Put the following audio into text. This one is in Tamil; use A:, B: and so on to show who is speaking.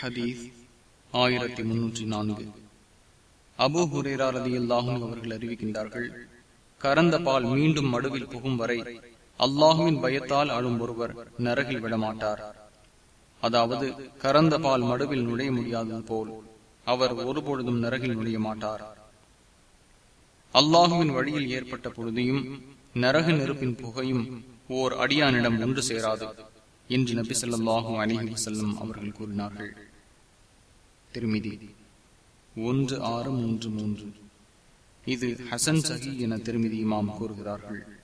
A: ஹதீஸ் ஆயிரத்தி முன்னூற்றி நான்கு. அபு ஹுரேரா ரதியுல்லாஹும் அவர்கள் அறிவிக்கின்றார்கள் கறந்த பால் மீண்டும் மடுவில் புகும் வரை அல்லாஹுவின் பயத்தால் அழும் ஒருவர் நரகில் விடமாட்டார். அதாவது கறந்த பால் மடுவில் நுழைய முடியாதது போல் அவர் ஒருபொழுதும் நரகில் நுழைய மாட்டார் அல்லாஹுவின் வழியில் ஏற்பட்ட பொழுதையும் நரக நெருப்பின் புகையும் ஓர் அடியானிடம் ஒன்று சேராது. என்று நபி சொல்லாஹும் அலிஹி செல்லும் அவர்கள் கூறினார்கள். திருமிதி. ஒன்று ஆறு மூன்று மூன்று. இது ஹசன் சஹி என திருமிதி இமாம் கூறுகிறார்கள்.